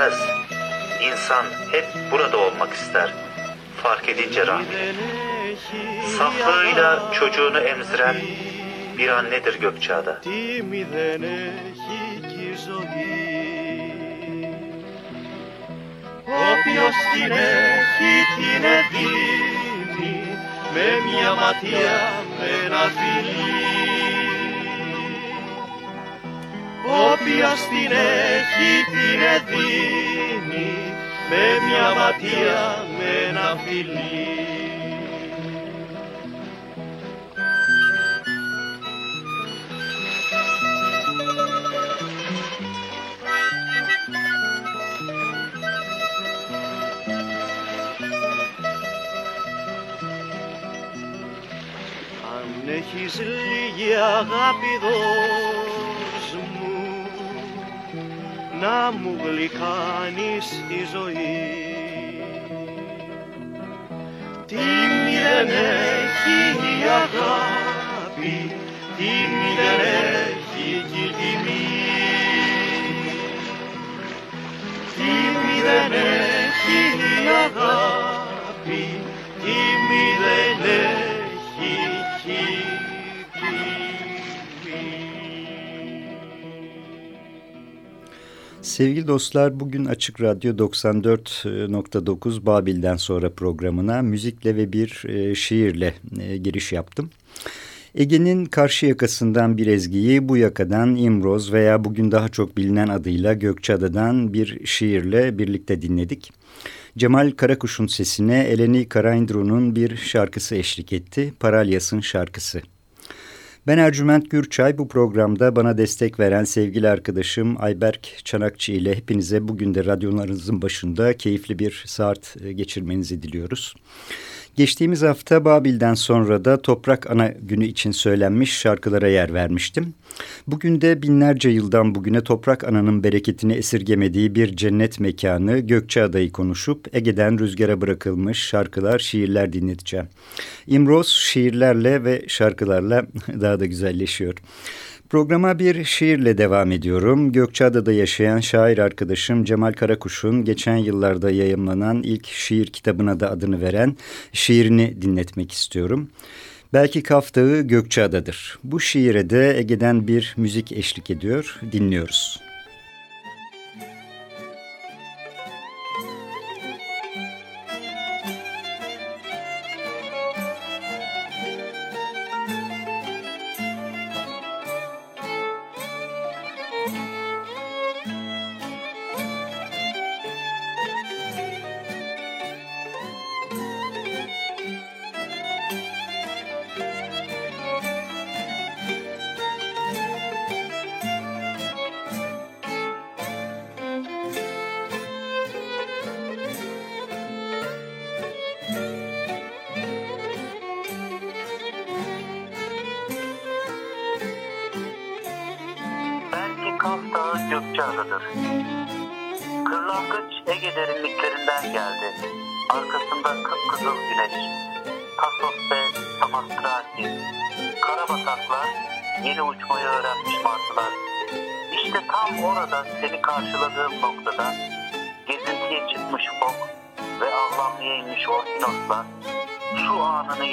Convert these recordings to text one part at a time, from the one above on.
bilmez. İnsan hep burada olmak ister. Fark edince rahmi. Saflığıyla çocuğunu emziren bir annedir Gökçeada. Όποιος την έχει την ευθύνη με μια ματιά, με ένα φιλί Όποιος την έχει την δίνει Με μια ματιά με ένα φιλί. Αν έχεις λίγη αγάπη δώσ' μου να μου γλυκάνεις τη ζωή. Τίμη δεν έχει η αγάπη, τίμη δεν έχει κι η τιμή. Τίμη δεν έχει η αγάπη, Sevgili dostlar bugün Açık Radyo 94.9 Babil'den sonra programına müzikle ve bir e, şiirle e, giriş yaptım. Ege'nin karşı yakasından bir ezgiyi bu yakadan İmroz veya bugün daha çok bilinen adıyla Gökçeada'dan bir şiirle birlikte dinledik. Cemal Karakuş'un sesine Eleni Karaindru'nun bir şarkısı eşlik etti. Paralyas'ın şarkısı. Ben Ercüment Gürçay bu programda bana destek veren sevgili arkadaşım Ayberk Çanakçı ile hepinize bugün de radyolarınızın başında keyifli bir saat e, geçirmenizi diliyoruz. Geçtiğimiz hafta Babil'den sonra da Toprak Ana Günü için söylenmiş şarkılara yer vermiştim. Bugün de binlerce yıldan bugüne Toprak Ana'nın bereketini esirgemediği bir cennet mekanı Gökçeada'yı konuşup Ege'den rüzgara bırakılmış şarkılar, şiirler dinleteceğim. İmroz şiirlerle ve şarkılarla daha da güzelleşiyor. Programa bir şiirle devam ediyorum. Gökçeada'da yaşayan şair arkadaşım Cemal Karakuş'un geçen yıllarda yayımlanan ilk şiir kitabına da adını veren şiirini dinletmek istiyorum. Belki Kaftağı Gökçeada'dır. Bu şiire de Ege'den bir müzik eşlik ediyor. Dinliyoruz.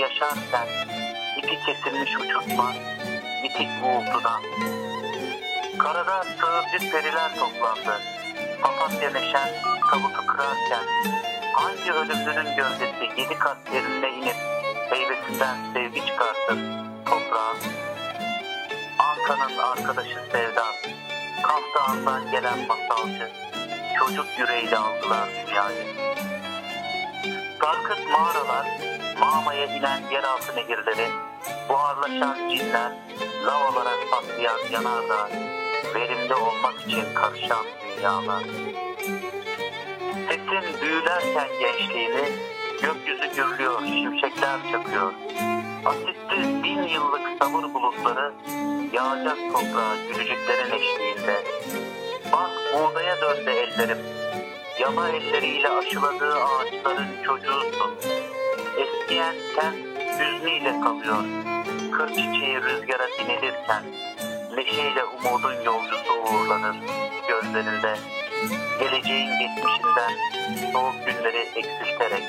Yaşarken iki kesilmiş uçurtma bitik uğultudan Karada sığırcık periler toplandı. Papatya neşen tabutu kırarken hangi ölümlünün gövdesi yedi kat derinine inip heybesinden sevgi çıkartır toprağın? Anka'nın arkadaşı Sevdan, Kaftağından gelen masalcı, çocuk yüreğiyle aldılar dünyayı. Sarkıt mağaralar, mağmaya inen yeraltı nehirleri, buharlaşan cinler, lav olarak patlayan yanardağ, verimli olmak için karışan dünyalar. Sesin büyülerken gençliğini, gökyüzü gürlüyor, şimşekler çakıyor. Asitsiz bin yıllık sabır bulutları, yağacak toprağa gülücüklerin eşliğinde. Bak buğdaya döndü ellerim, yama elleriyle aşıladığı ağaçların çocuğusun. Eskiyen kent hüznüyle kalıyor, kır çiçeği rüzgara dinilirken, neşeyle umudun yolcusu uğurlanır gözlerinde. Geleceğin geçmişinden soğuk günleri eksilterek.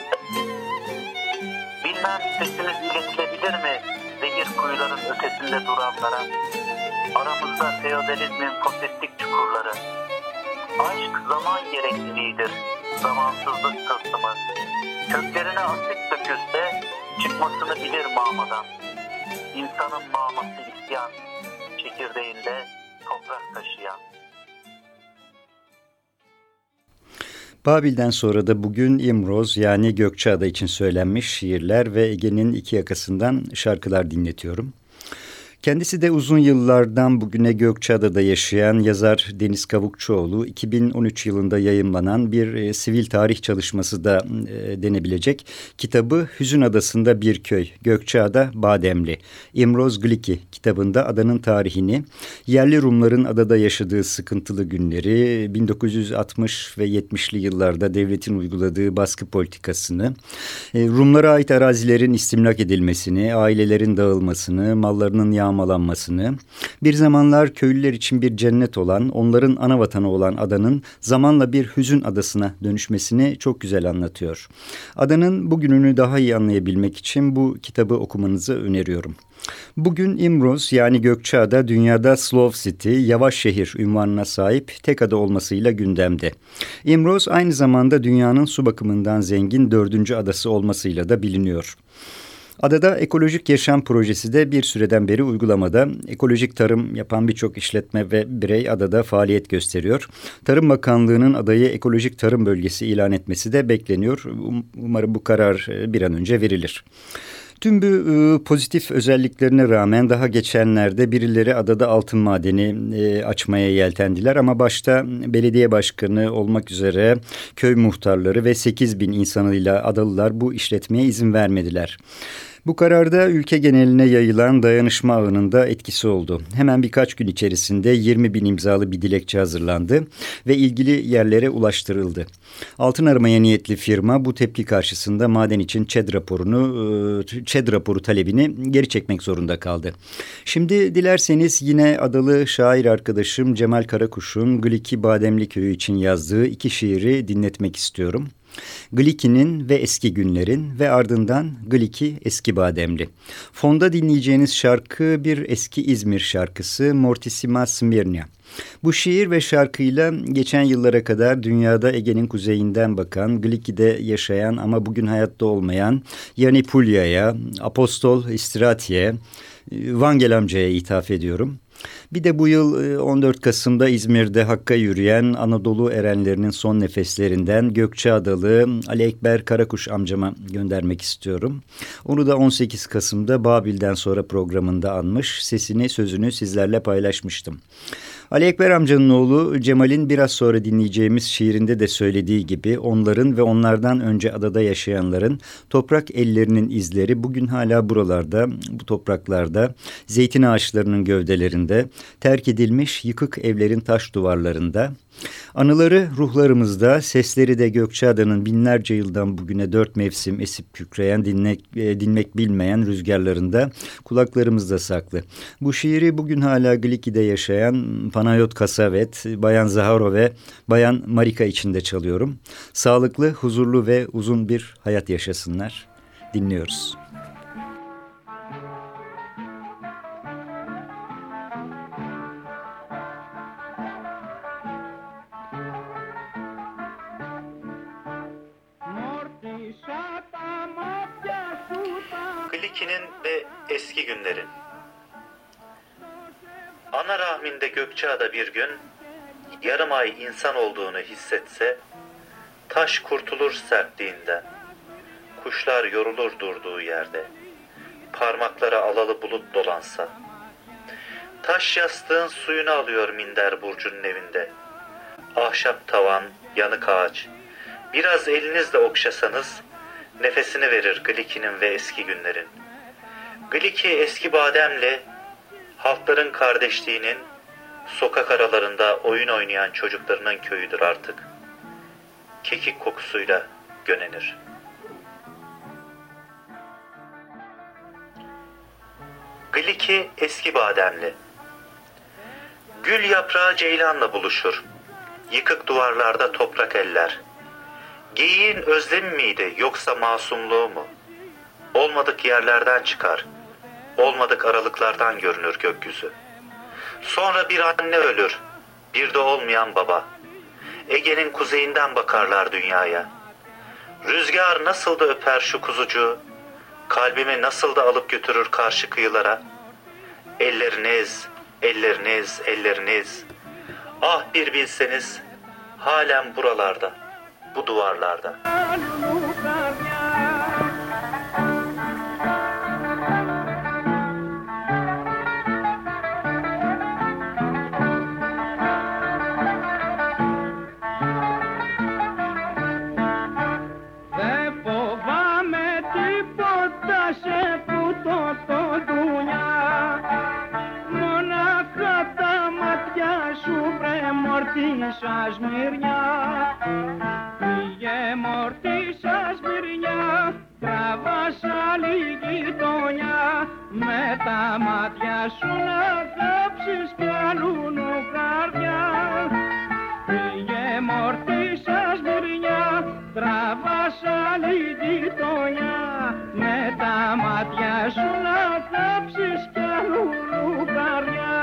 Bilmem sesimiz iletilebilir mi zehir kuyuların ötesinde duranlara? Aramızda feodalizmin foseptik çukurları. Aşk zaman gerekliliğidir, zamansızlık tılsımı. Köklerine asit dökülse çıkmasını bilir mağmadan. İnsanın mağması isyan, çekirdeğinde toprak taşıyan. Babil'den sonra da bugün İmroz yani Gökçeada için söylenmiş şiirler ve Ege'nin iki yakasından şarkılar dinletiyorum. Kendisi de uzun yıllardan bugüne Gökçeada'da yaşayan yazar Deniz Kavukçuoğlu 2013 yılında yayımlanan bir e, sivil tarih çalışması da e, denebilecek. Kitabı Hüzün Adası'nda bir köy Gökçeada Bademli. İmroz Gliki kitabında adanın tarihini, yerli Rumların adada yaşadığı sıkıntılı günleri, 1960 ve 70'li yıllarda devletin uyguladığı baskı politikasını, e, Rumlara ait arazilerin istimlak edilmesini, ailelerin dağılmasını, mallarının yağ yağmalanmasını, bir zamanlar köylüler için bir cennet olan, onların ana vatanı olan adanın zamanla bir hüzün adasına dönüşmesini çok güzel anlatıyor. Adanın bugününü daha iyi anlayabilmek için bu kitabı okumanızı öneriyorum. Bugün İmroz yani Gökçeada dünyada Slow City, yavaş şehir ünvanına sahip tek ada olmasıyla gündemde. İmroz aynı zamanda dünyanın su bakımından zengin dördüncü adası olmasıyla da biliniyor. Adada ekolojik yaşam projesi de bir süreden beri uygulamada. Ekolojik tarım yapan birçok işletme ve birey adada faaliyet gösteriyor. Tarım Bakanlığı'nın adayı ekolojik tarım bölgesi ilan etmesi de bekleniyor. Um, umarım bu karar e, bir an önce verilir. Tüm bu e, pozitif özelliklerine rağmen daha geçenlerde birileri adada altın madeni e, açmaya yeltendiler ama başta belediye başkanı olmak üzere köy muhtarları ve 8 bin insanıyla adalılar bu işletmeye izin vermediler. Bu kararda ülke geneline yayılan dayanışma ağının da etkisi oldu. Hemen birkaç gün içerisinde 20 bin imzalı bir dilekçe hazırlandı ve ilgili yerlere ulaştırıldı. Altın aramaya niyetli firma bu tepki karşısında maden için ÇED raporunu, e, ÇED raporu talebini geri çekmek zorunda kaldı. Şimdi dilerseniz yine adalı şair arkadaşım Cemal Karakuş'un Gliki Bademli Köyü için yazdığı iki şiiri dinletmek istiyorum. Gliki'nin ve Eski Günler'in ve ardından Gliki Eski Bademli. Fonda dinleyeceğiniz şarkı bir eski İzmir şarkısı Mortissima Smirnia. Bu şiir ve şarkıyla geçen yıllara kadar dünyada Ege'nin kuzeyinden bakan, Gliki'de yaşayan ama bugün hayatta olmayan Yani Pulya'ya, Apostol İstratiye, Vangel amcaya ithaf ediyorum. Bir de bu yıl 14 e, Kasım'da İzmir'de Hakk'a yürüyen Anadolu erenlerinin son nefeslerinden Gökçeadalı Ali Ekber Karakuş amcama göndermek istiyorum. Onu da 18 Kasım'da Babil'den sonra programında anmış, sesini sözünü sizlerle paylaşmıştım. Ali Ekber amcanın oğlu Cemal'in biraz sonra dinleyeceğimiz şiirinde de söylediği gibi onların ve onlardan önce adada yaşayanların toprak ellerinin izleri bugün hala buralarda, bu topraklarda, zeytin ağaçlarının gövdelerinde, terk edilmiş yıkık evlerin taş duvarlarında, Anıları ruhlarımızda, sesleri de Gökçeada'nın binlerce yıldan bugüne dört mevsim esip kükreyen, dinmek, e, dinmek bilmeyen rüzgarlarında kulaklarımızda saklı. Bu şiiri bugün hala Gliki'de yaşayan Panayot Kasavet, Bayan Zaharo ve Bayan Marika içinde çalıyorum. Sağlıklı, huzurlu ve uzun bir hayat yaşasınlar. Dinliyoruz. Eski günlerin. Ana rahminde Gökçeada bir gün yarım ay insan olduğunu hissetse taş kurtulur sertliğinden. Kuşlar yorulur durduğu yerde. Parmaklara alalı bulut dolansa. Taş yastığın suyunu alıyor minder burcunun evinde. Ahşap tavan, yanık ağaç. Biraz elinizle okşasanız nefesini verir Gliki'nin ve eski günlerin. Gliki eski bademle halkların kardeşliğinin sokak aralarında oyun oynayan çocuklarının köyüdür artık. Kekik kokusuyla gönenir. Gliki eski bademli. Gül yaprağı ceylanla buluşur. Yıkık duvarlarda toprak eller. Geyiğin özlemi miydi yoksa masumluğu mu? Olmadık yerlerden çıkar. Olmadık aralıklardan görünür gökyüzü. Sonra bir anne ölür. Bir de olmayan baba. Ege'nin kuzeyinden bakarlar dünyaya. Rüzgar nasıl da öper şu kuzucuğu. Kalbimi nasıl da alıp götürür karşı kıyılara. Elleriniz, elleriniz, elleriniz. Ah bir bilseniz halen buralarda, bu duvarlarda. σα σμυρνιά. Πήγε μορτή σα τραβάσα λίγη γειτονιά. Με τα μάτια σου να κάψεις κι αλλού καρδιά. Πήγε μορτή σα σμυρνιά, τραβάσα λίγη γειτονιά. Με τα μάτια σου να κάψεις κι αλλού καρδιά.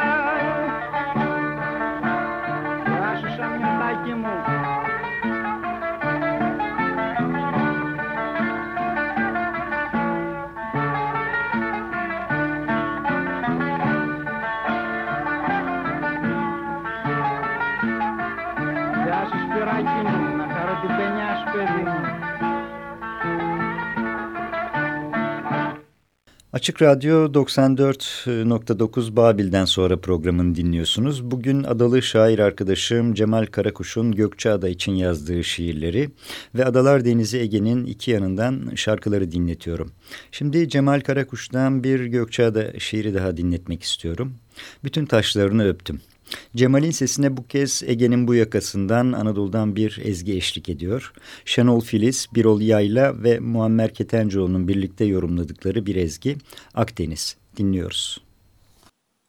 Açık Radyo 94.9 Babil'den sonra programını dinliyorsunuz. Bugün adalı şair arkadaşım Cemal Karakuş'un Gökçeada için yazdığı şiirleri ve Adalar Denizi Ege'nin iki yanından şarkıları dinletiyorum. Şimdi Cemal Karakuş'tan bir Gökçeada şiiri daha dinletmek istiyorum. Bütün taşlarını öptüm. Cemal'in sesine bu kez Ege'nin bu yakasından Anadolu'dan bir ezgi eşlik ediyor. Şenol Filiz, Birol Yayla ve Muammer Ketencoğlu'nun birlikte yorumladıkları bir ezgi Akdeniz. Dinliyoruz.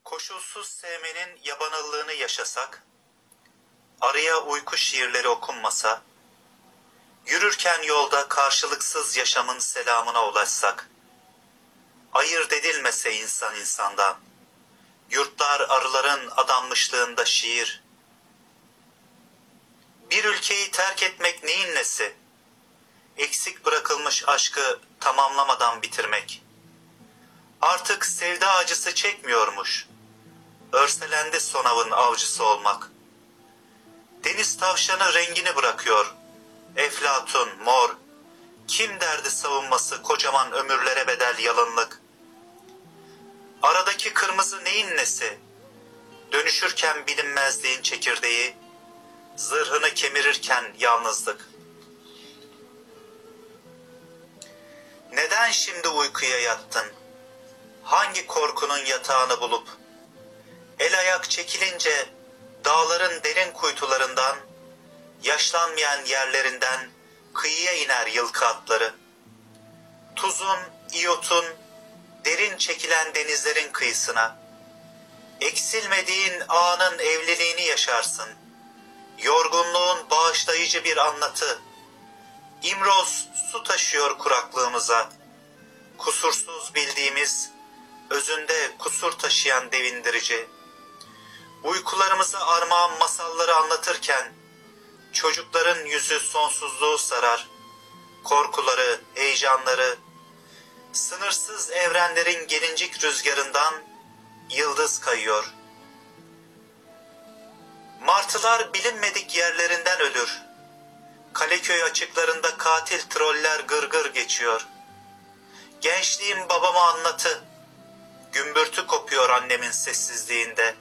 Koşulsuz sevmenin yabanıllığını yaşasak, araya uyku şiirleri okunmasa, yürürken yolda karşılıksız yaşamın selamına ulaşsak, ayırt edilmese insan insandan, yurtlar arıların adanmışlığında şiir, bir ülkeyi terk etmek neyin nesi? Eksik bırakılmış aşkı tamamlamadan bitirmek. Artık sevda acısı çekmiyormuş. Örselendi sonavın avcısı olmak. Deniz tavşanı rengini bırakıyor. Eflatun, mor. Kim derdi savunması kocaman ömürlere bedel yalınlık. Aradaki kırmızı neyin nesi? Dönüşürken bilinmezliğin çekirdeği, zırhını kemirirken yalnızlık. Neden şimdi uykuya yattın? Hangi korkunun yatağını bulup, el ayak çekilince dağların derin kuytularından, yaşlanmayan yerlerinden kıyıya iner yılkı atları. Tuzun, iyotun, derin çekilen denizlerin kıyısına, eksilmediğin anın evliliğini yaşarsın. Yorgunluğun bağışlayıcı bir anlatı. İmroz su taşıyor kuraklığımıza. Kusursuz bildiğimiz, özünde kusur taşıyan devindirici. Uykularımızı armağan masalları anlatırken, çocukların yüzü sonsuzluğu sarar. Korkuları, heyecanları, sınırsız evrenlerin gelincik rüzgarından yıldız kayıyor. Martılar bilinmedik yerlerinden ölür. Kaleköy açıklarında katil troller gırgır geçiyor. Gençliğim babama anlatı. Gümbürtü kopuyor annemin sessizliğinde.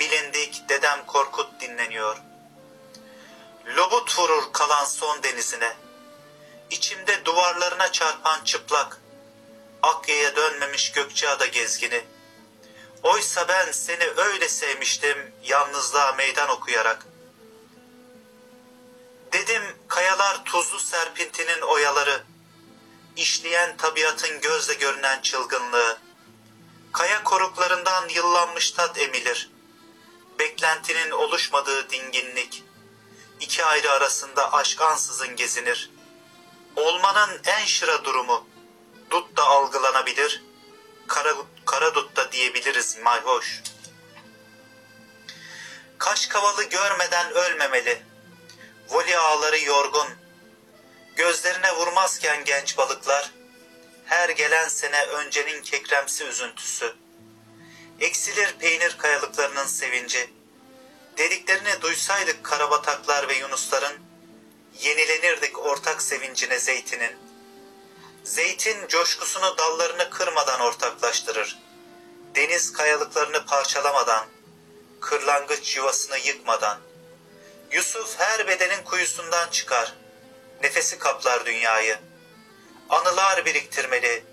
Bilindik dedem Korkut dinleniyor. Lobut vurur kalan son denizine. İçimde duvarlarına çarpan çıplak. Akya'ya dönmemiş Gökçeada gezgini. Oysa ben seni öyle sevmiştim yalnızlığa meydan okuyarak. Dedim kayalar tuzlu serpintinin oyaları. işleyen tabiatın gözle görünen çılgınlığı. Kaya koruklarından yıllanmış tat emilir. Beklentinin oluşmadığı dinginlik. İki ayrı arasında aşk ansızın gezinir. Olmanın en şıra durumu Dut da algılanabilir, kara, kara dut da diyebiliriz mayhoş. Kaş kavalı görmeden ölmemeli, voli ağları yorgun, gözlerine vurmazken genç balıklar, her gelen sene öncenin kekremsi üzüntüsü, eksilir peynir kayalıklarının sevinci, dediklerini duysaydık karabataklar ve yunusların, yenilenirdik ortak sevincine zeytinin. Zeytin coşkusunu dallarını kırmadan ortaklaştırır. Deniz kayalıklarını parçalamadan, kırlangıç yuvasını yıkmadan. Yusuf her bedenin kuyusundan çıkar. Nefesi kaplar dünyayı. Anılar biriktirmeli,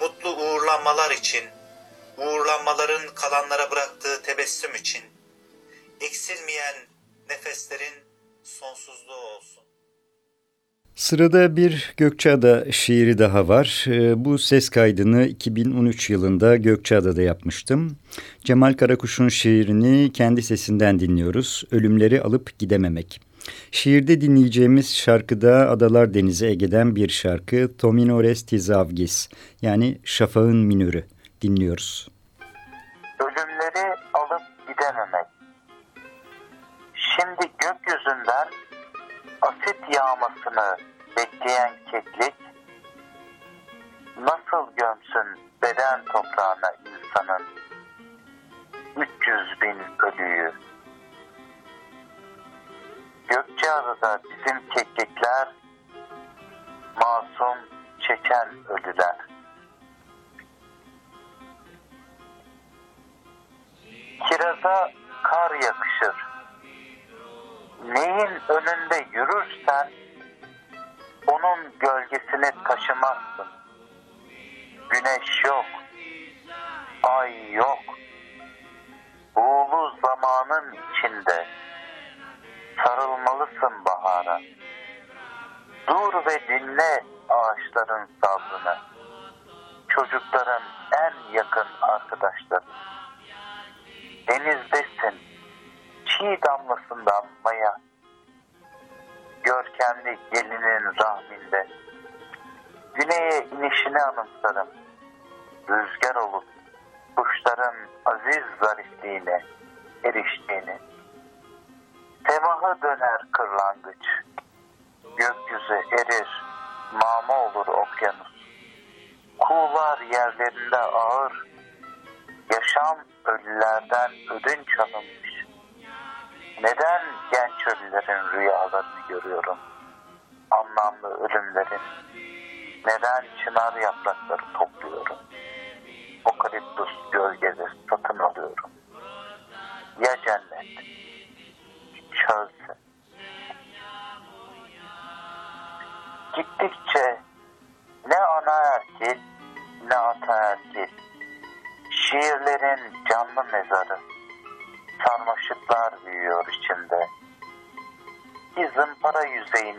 mutlu uğurlanmalar için, uğurlanmaların kalanlara bıraktığı tebessüm için. Eksilmeyen nefeslerin sonsuzluğu olsun. Sırada bir Gökçeada şiiri daha var. Ee, bu ses kaydını 2013 yılında Gökçeada'da yapmıştım. Cemal Karakuş'un şiirini kendi sesinden dinliyoruz. Ölümleri alıp gidememek. Şiirde dinleyeceğimiz şarkıda Adalar Denizi Ege'den bir şarkı Tominores Tizavgis yani Şafağın Minörü dinliyoruz. Yağmasını bekleyen keklik nasıl gömsün beden toprağına insanın 300 bin ölüyü. Gökçeada'da bizim keklikler masum çeken ölüler. Kiraza kar yakışır. Neyin önünde yürürsen onun gölgesini taşımazsın. Güneş yok, ay yok. Buğulu zamanın içinde sarılmalısın bahara. Dur ve dinle ağaçların sabrını. Çocukların en yakın arkadaşları. Denizdesin, çiğ damlasından maya. Görkemli gelinin rahminde. Güneye inişini anımsarım. Rüzgar olup kuşların aziz zarifliğine eriştiğini. Semahı döner kırlangıç. Gökyüzü erir, mama olur okyanus. Kuğular yerlerinde ağır, yaşam ölülerden ödünç alınmış. Neden genç ölülerin rüyalarını görüyorum? Anlamlı ölümlerin. Neden çınar yaprakları topluyorum? Okaliptus gölgeleri satın alıyorum. Ya cennet? Çölse. Gittikçe ne ana erkil ne ata erkil. Şiirlerin canlı mezarı. Spain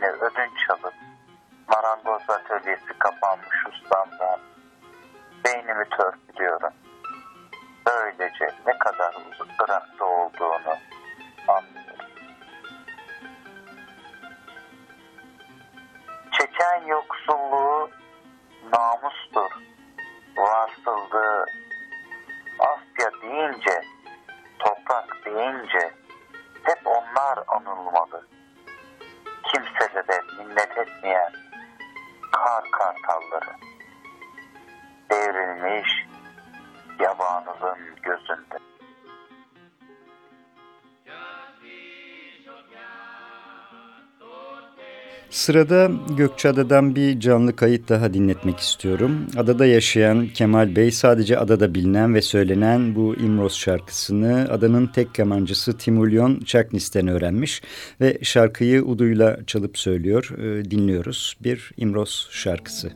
Sırada Gökçeada'dan bir canlı kayıt daha dinletmek istiyorum. Adada yaşayan Kemal Bey sadece adada bilinen ve söylenen bu İmroz şarkısını adanın tek kemancısı Timulyon Çaknis'ten öğrenmiş ve şarkıyı uduyla çalıp söylüyor. Ee, dinliyoruz. Bir İmroz şarkısı.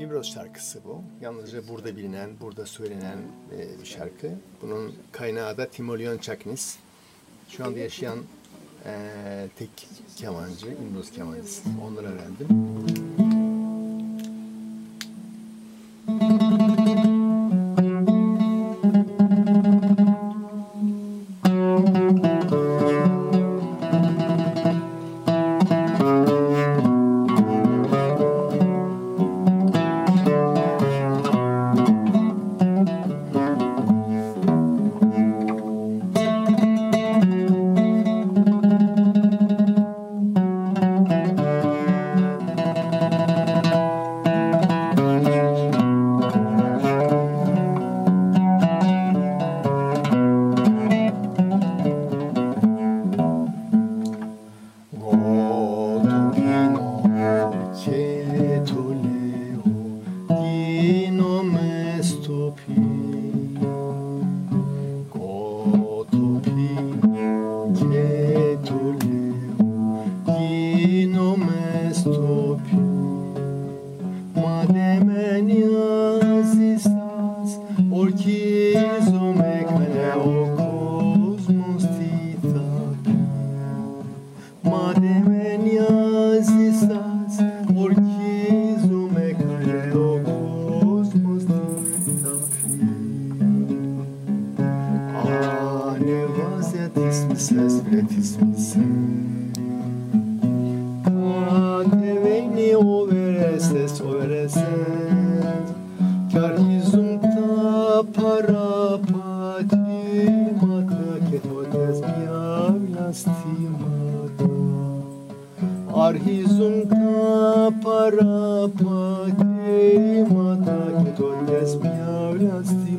İmroz şarkısı bu. Yalnızca burada bilinen, burada söylenen e, bir şarkı. Bunun kaynağı da Timolyon Çaknis. Şu anda yaşayan e, tek kemancı, İmroz kemancısı. Ondan öğrendim.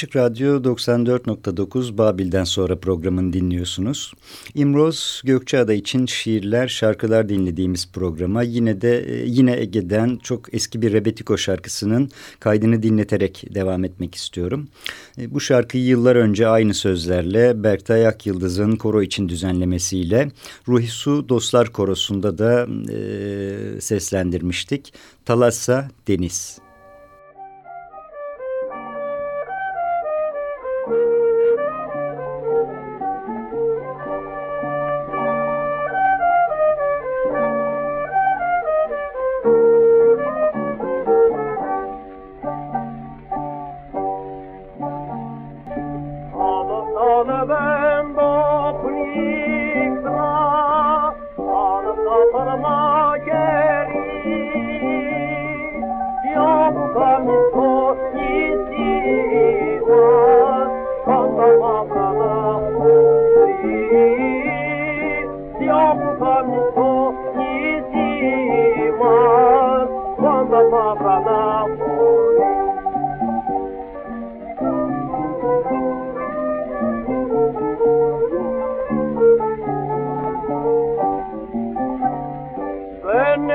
Açık Radyo 94.9 Babil'den sonra programını dinliyorsunuz. İmroz Gökçeada için şiirler, şarkılar dinlediğimiz programa yine de e, yine Ege'den çok eski bir Rebetiko şarkısının kaydını dinleterek devam etmek istiyorum. E, bu şarkıyı yıllar önce aynı sözlerle Berktay Akyıldız'ın koro için düzenlemesiyle Ruhi Su Dostlar Korosu'nda da e, seslendirmiştik. Talassa Deniz.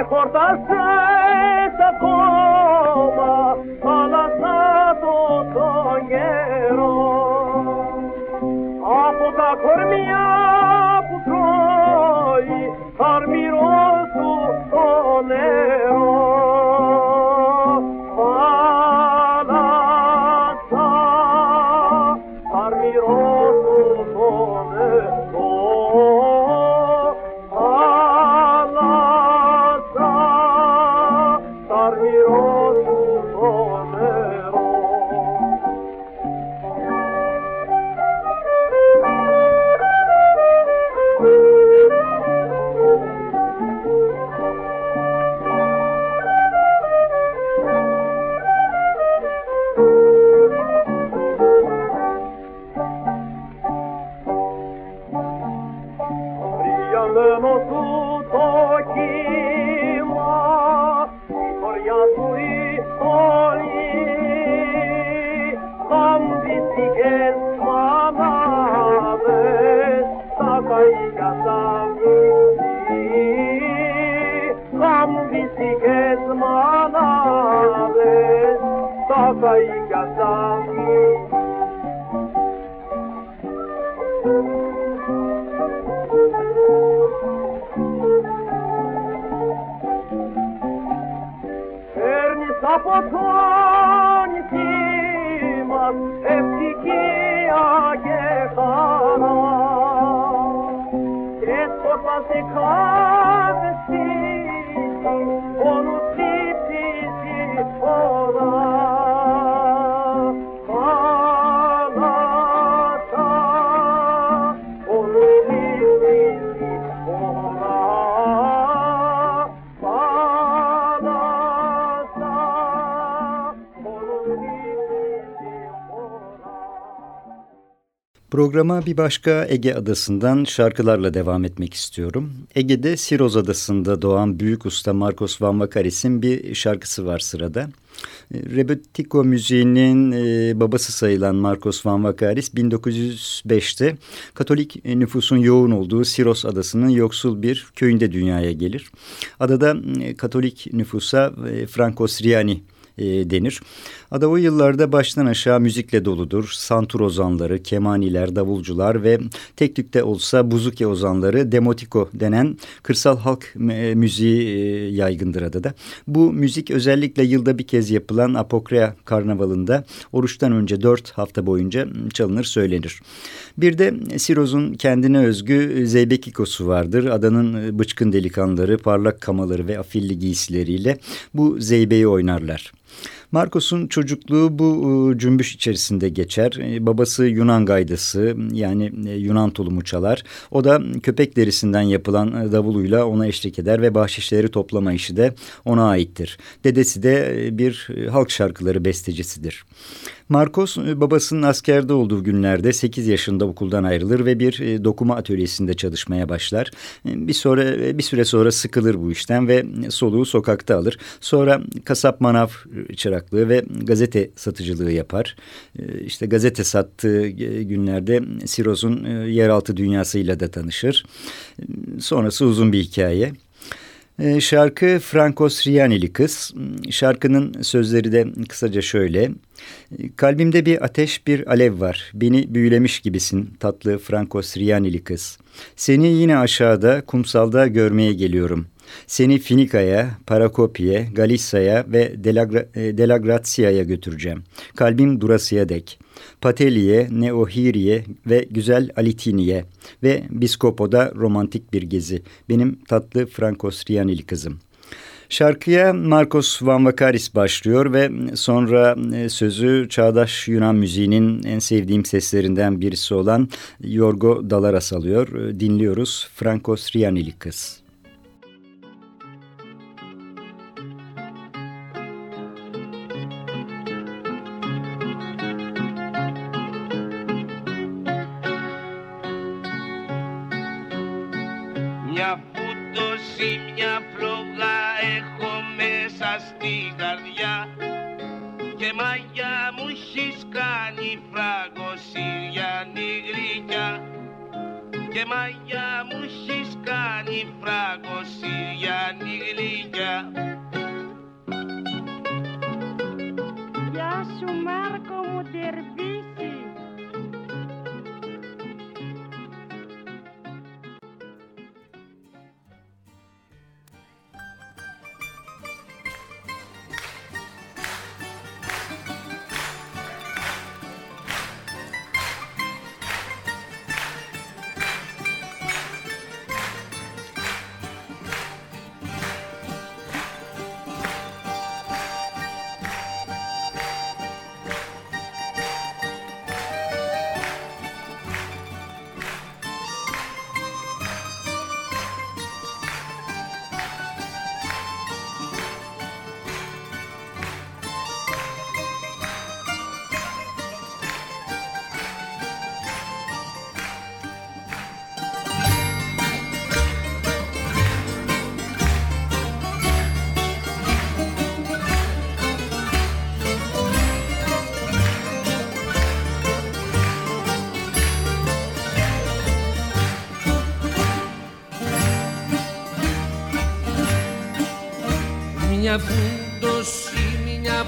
for the sun. Programa bir başka Ege adasından şarkılarla devam etmek istiyorum. Ege'de Siroz adasında doğan büyük usta Marcos Van Vakaris'in bir şarkısı var sırada. E, Rebetiko müziğinin e, babası sayılan Marcos Van Vakaris 1905'te Katolik nüfusun yoğun olduğu Siros adasının yoksul bir köyünde dünyaya gelir. Adada e, Katolik nüfusa Frankos Riani e, denir. Ada o yıllarda baştan aşağı müzikle doludur. Santur ozanları, kemaniler, davulcular ve tek olsa buzuki ozanları demotiko denen kırsal halk müziği e, yaygındır adada. Bu müzik özellikle yılda bir kez yapılan Apokrea Karnavalı'nda oruçtan önce dört hafta boyunca çalınır söylenir. Bir de Siroz'un kendine özgü zeybekikosu vardır. Adanın bıçkın delikanlıları, parlak kamaları ve afilli giysileriyle bu zeybeyi oynarlar. Marcos'un çocukluğu bu e, cümbüş içerisinde geçer. E, babası Yunan gaydası yani e, Yunan tulumu çalar. O da köpek derisinden yapılan davuluyla ona eşlik eder ve bahşişleri toplama işi de ona aittir. Dedesi de bir halk şarkıları bestecisidir. Marcos e, babasının askerde olduğu günlerde 8 yaşında okuldan ayrılır ve bir e, dokuma atölyesinde çalışmaya başlar. E, bir sonra bir süre sonra sıkılır bu işten ve soluğu sokakta alır. Sonra kasap manav çıraklığı ve gazete satıcılığı yapar. İşte gazete sattığı günlerde Siros'un yeraltı dünyasıyla da tanışır. Sonrası uzun bir hikaye. Şarkı Frankos Riyanili Kız. Şarkının sözleri de kısaca şöyle. Kalbimde bir ateş bir alev var. Beni büyülemiş gibisin tatlı Franco Srianili kız. Seni yine aşağıda kumsalda görmeye geliyorum. Seni Finika'ya, Parakopi'ye, Galissa'ya ve Delagra e, Delagrazia'ya götüreceğim. Kalbim durasıya dek. Pateli'ye, Neohiri'ye ve güzel Alitini'ye ve Biskopo'da romantik bir gezi. Benim tatlı Franco Srianili kızım. Şarkıya Marcos Van Vakaris başlıyor ve sonra e, sözü çağdaş Yunan müziğinin en sevdiğim seslerinden birisi olan Yorgo Dalaras alıyor. E, dinliyoruz Frankos Sumar mar como ter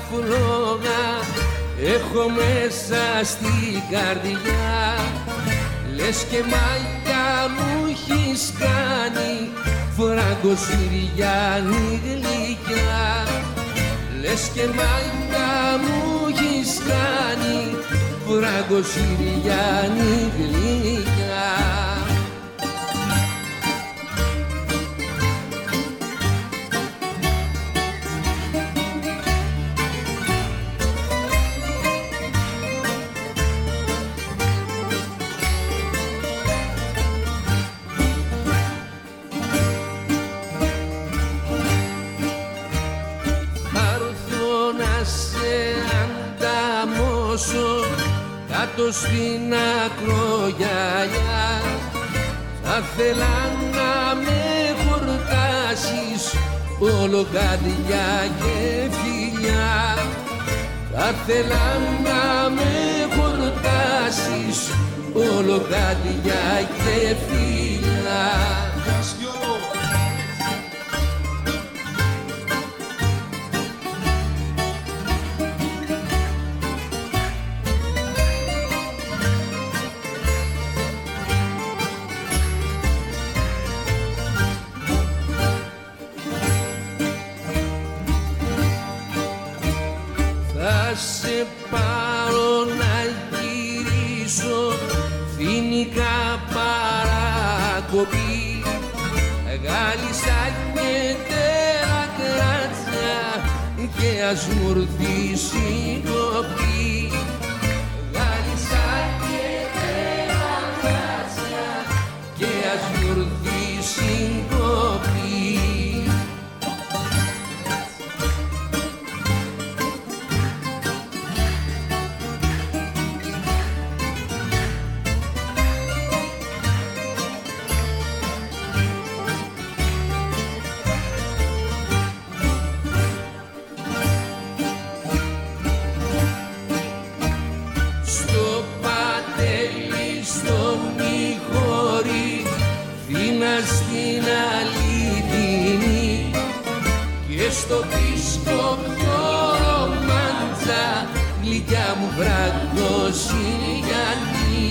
φλόγα έχω μέσα στην καρδιά. Λες και μαλλιά μου έχεις κάνει φραγκοσυριάνη γλυκιά. Λες και μαλλιά μου έχεις κάνει φραγκοσυριάνη γλυκιά κάτω στην ακρογιαλιά. Θα θέλα να με χορτάσεις όλο καρδιά και φιλιά. Θα θέλα να με χορτάσεις όλο καρδιά και φιλιά σε πάρω να γυρίσω. Φοινικά παρακοπή. Γάλισσα και τέρα κράτσια. Και ας μου έρθει στο πίσκο πιο ρομάντζα γλυκιά μου βρακοσυριανή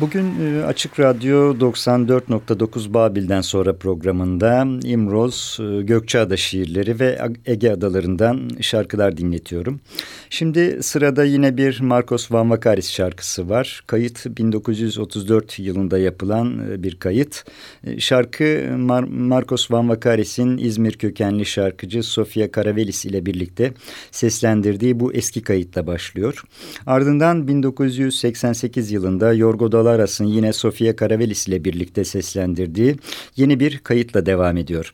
Bugün e, Açık Radyo 94.9 Babil'den sonra programında İmroz, e, Gökçeada şiirleri ve Ege adalarından şarkılar dinletiyorum. Şimdi sırada yine bir Marcos Van Vakaris şarkısı var. Kayıt 1934 yılında yapılan e, bir kayıt. Şarkı Mar Marcos Van Vakaris'in İzmir kökenli şarkıcı Sofia Karavelis ile birlikte seslendirdiği bu eski kayıtla başlıyor. Ardından 1988 yılında Yorgo Dalaras'ın yine Sofia Karavelis ile birlikte seslendirdiği yeni bir kayıtla devam ediyor.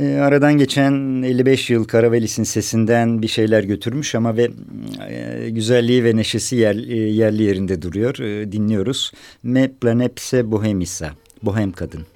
E, aradan geçen 55 yıl Karavelis'in sesinden bir şeyler götürmüş ama ve e, güzelliği ve neşesi yer, e, yerli yerinde duruyor. E, dinliyoruz. Me planepse bohemisa. Bohem kadın.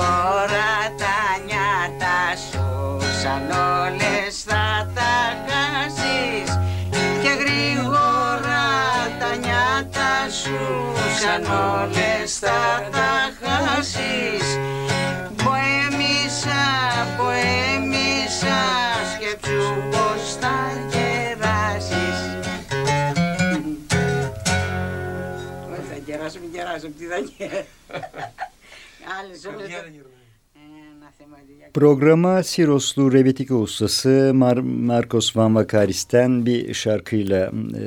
Γρήγορα τα νιάτα σου Σαν όλες θα τα χάσεις. Και γρήγορα τα νιάτα σου Σαν όλες θα τα χάσεις. Ποέμισα, ποέμισα Σκέψου πως θα γεράσεις Όχι θα γεράσω, μην γεράσω, τι θα γεράσω Programa Siroslu Rebetika ustası Mar Marcos Van Vakaris'ten bir şarkıyla e,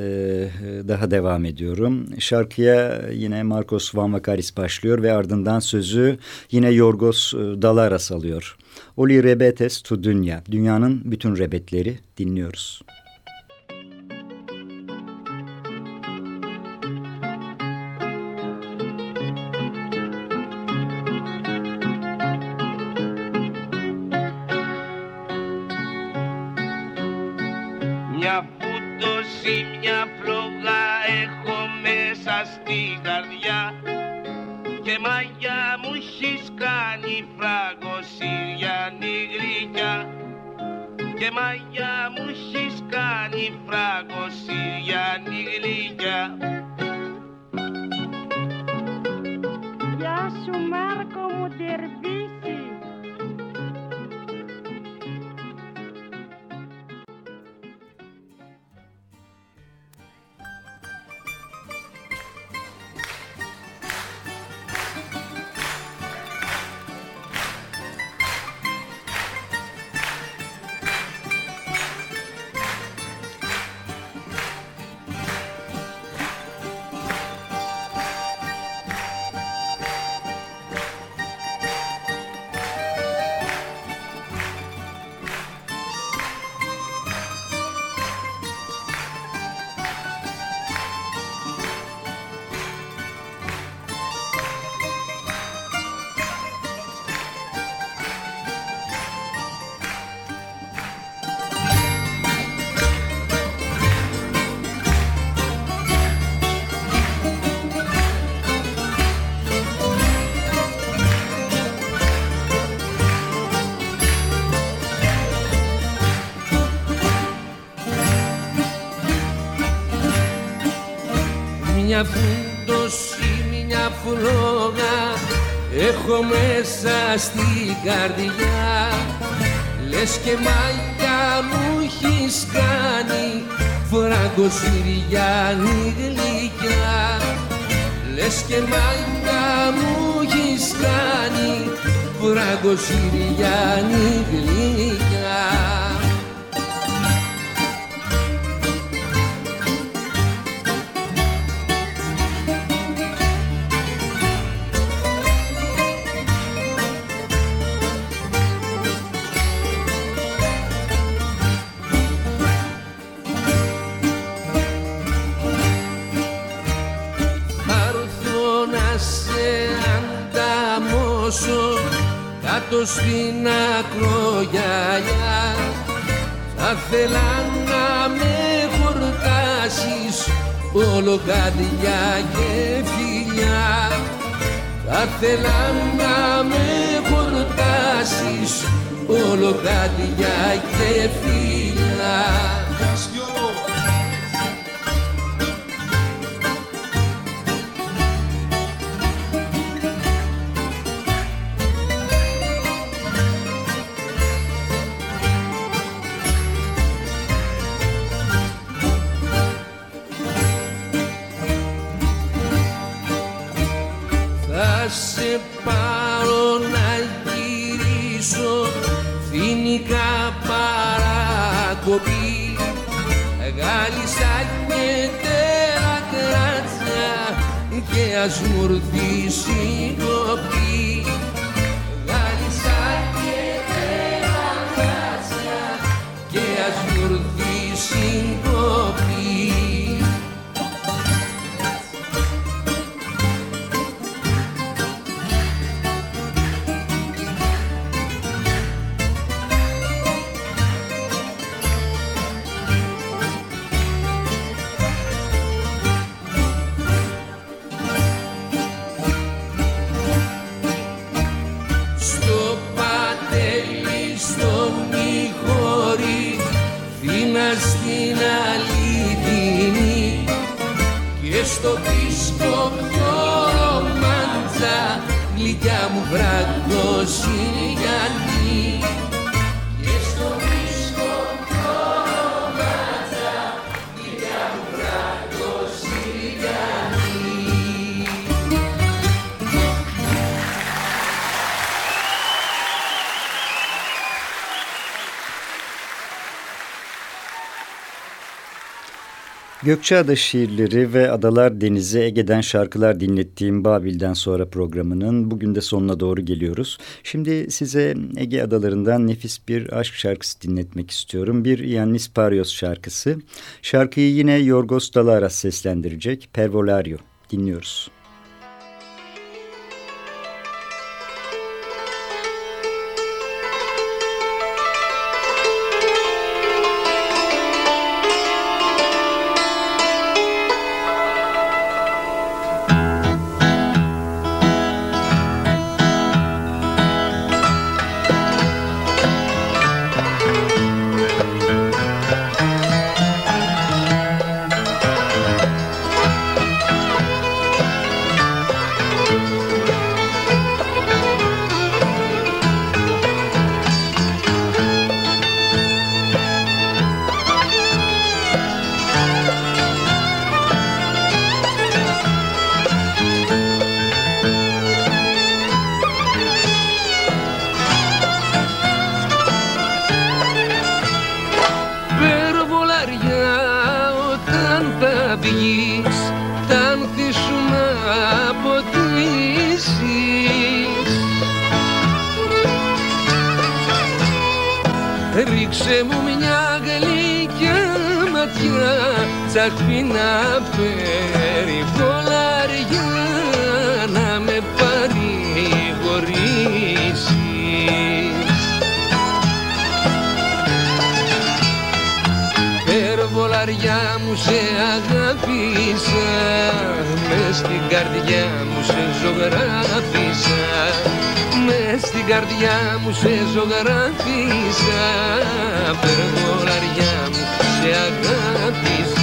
daha devam ediyorum. Şarkıya yine Marcos Van Vakaris başlıyor ve ardından sözü yine Yorgos e, Dalaras alıyor. Oli Rebetes tu Dünya, dünyanın bütün rebetleri dinliyoruz. Müzik μαγιά μου έχεις κάνει φράγκο Μια φούντωση, μια φλόγα έχω μέσα στην καρδιά. Λες και μαγιά μου έχεις κάνει φραγκοσυριάνη γλυκιά. Λες και μαγιά μου έχεις κάνει φραγκοσυριάνη γλυκιά κάτω στην ακρογιαλιά. Θα θέλα να με χορτάσεις όλο καρδιά και φιλιά. Θα θέλα να με χορτάσεις όλο καρδιά και φιλιά παρακοπή Γάλισσα και τέρα κράτσια και ας μου έρθει σιωπή. Γάλισσα και τέρα κράτσια και ας μου έρθει σιωπή Gökçeada şiirleri ve Adalar Denizi Ege'den şarkılar dinlettiğim Babil'den sonra programının bugün de sonuna doğru geliyoruz. Şimdi size Ege Adalarından nefis bir aşk şarkısı dinletmek istiyorum. Bir Yannis Parios şarkısı. Şarkıyı yine Yorgos Dalaras seslendirecek. Pervolario. Dinliyoruz. Τσαχπίνα περιβολαριά Να με παρηγορήσεις. Περβολαριά μου σε αγάπησα Μες στην καρδιά μου σε ζωγράφισα Μες στην καρδιά μου σε ζωγράφισα Περβολαριά μου σε αγάπησα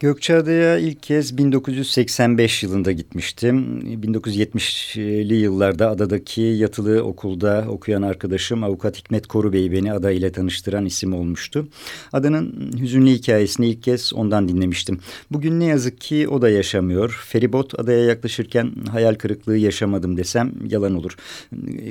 Gökçeada'ya ilk kez 1985 yılında gitmiştim. 1970'li yıllarda adadaki yatılı okulda okuyan arkadaşım avukat Hikmet Korubey beni ada ile tanıştıran isim olmuştu. Adanın hüzünlü hikayesini ilk kez ondan dinlemiştim. Bugün ne yazık ki o da yaşamıyor. Feribot adaya yaklaşırken hayal kırıklığı yaşamadım desem yalan olur.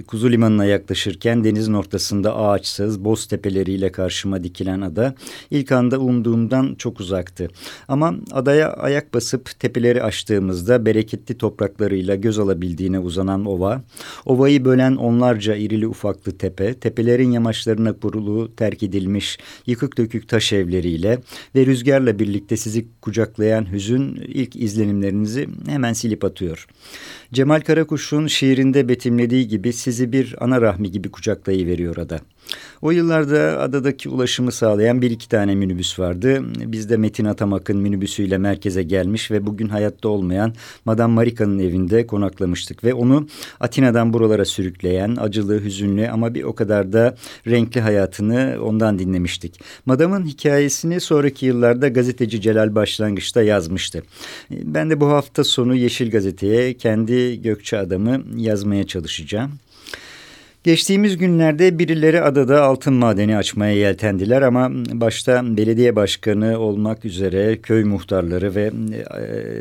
Kuzu limanına yaklaşırken denizin ortasında ağaçsız boz tepeleriyle karşıma dikilen ada ilk anda umduğumdan çok uzaktı. Ama adaya ayak basıp tepeleri aştığımızda bereketli topraklarıyla göz alabildiğine uzanan ova, ovayı bölen onlarca irili ufaklı tepe, tepelerin yamaçlarına kurulu terk edilmiş yıkık dökük taş evleriyle ve rüzgarla birlikte sizi kucaklayan hüzün ilk izlenimlerinizi hemen silip atıyor. Cemal Karakuş'un şiirinde betimlediği gibi sizi bir ana rahmi gibi kucaklayıveriyor ada. O yıllarda adadaki ulaşımı sağlayan bir iki tane minibüs vardı. Biz de Metin Atamak'ın minibüsüyle merkeze gelmiş ve bugün hayatta olmayan Madame Marika'nın evinde konaklamıştık. Ve onu Atina'dan buralara sürükleyen acılı, hüzünlü ama bir o kadar da renkli hayatını ondan dinlemiştik. Madam'ın hikayesini sonraki yıllarda gazeteci Celal Başlangıç'ta yazmıştı. Ben de bu hafta sonu Yeşil Gazete'ye kendi Gökçe Adam'ı yazmaya çalışacağım. Geçtiğimiz günlerde birileri adada altın madeni açmaya yeltendiler ama başta belediye başkanı olmak üzere köy muhtarları ve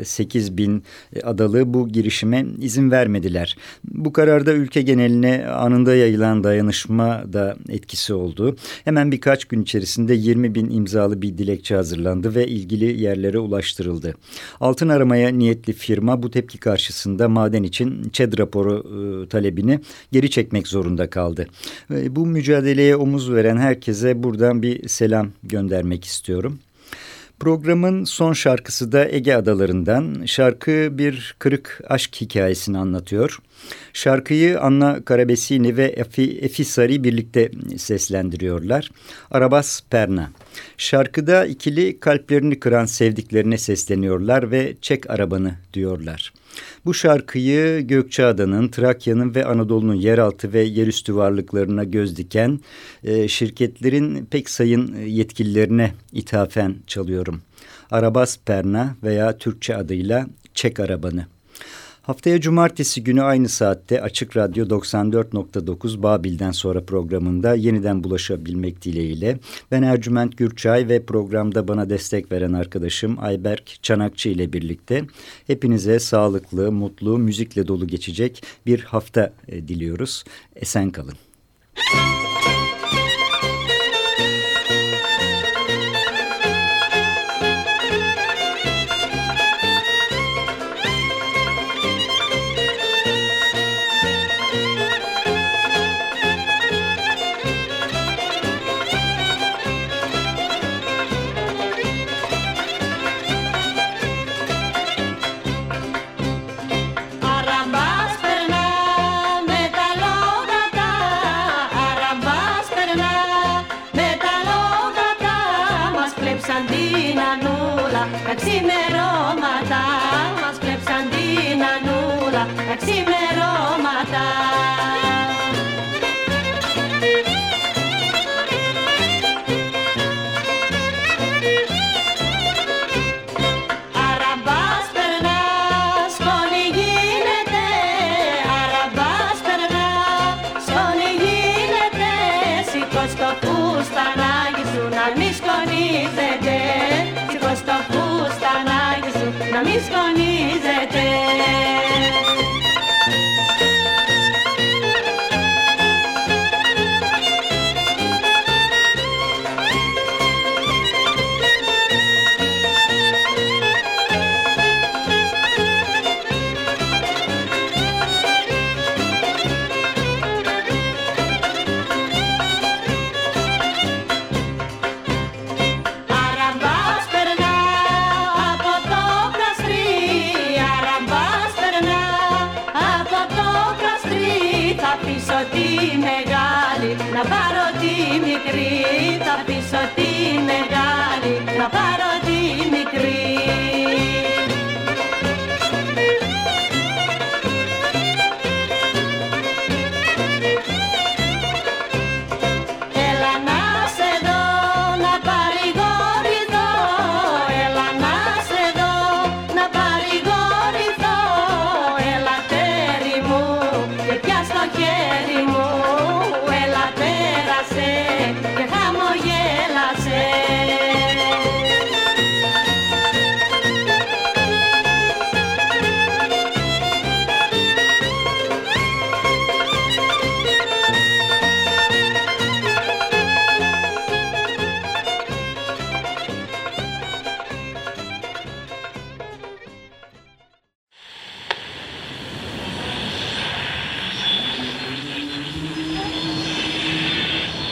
8 e, bin adalı bu girişime izin vermediler. Bu kararda ülke geneline anında yayılan dayanışma da etkisi oldu. Hemen birkaç gün içerisinde 20 bin imzalı bir dilekçe hazırlandı ve ilgili yerlere ulaştırıldı. Altın aramaya niyetli firma bu tepki karşısında maden için ÇED raporu e, talebini geri çekmek zorunda zorunda kaldı. Bu mücadeleye omuz veren herkese buradan bir selam göndermek istiyorum. Programın son şarkısı da Ege Adaları'ndan. Şarkı bir kırık aşk hikayesini anlatıyor. Şarkıyı Anna Karabesini ve Efi, Efi Sari birlikte seslendiriyorlar. Arabas Perna. Şarkıda ikili kalplerini kıran sevdiklerine sesleniyorlar ve çek arabanı diyorlar. Bu şarkıyı Gökçeada'nın, Trakya'nın ve Anadolu'nun yeraltı ve yerüstü varlıklarına göz diken e, şirketlerin pek sayın yetkililerine ithafen çalıyorum. Arabas Perna veya Türkçe adıyla Çek Arabanı. Haftaya cumartesi günü aynı saatte Açık Radyo 94.9 Babil'den sonra programında yeniden bulaşabilmek dileğiyle ben Ercüment Gürçay ve programda bana destek veren arkadaşım Ayberk Çanakçı ile birlikte hepinize sağlıklı, mutlu, müzikle dolu geçecek bir hafta e, diliyoruz. Esen kalın.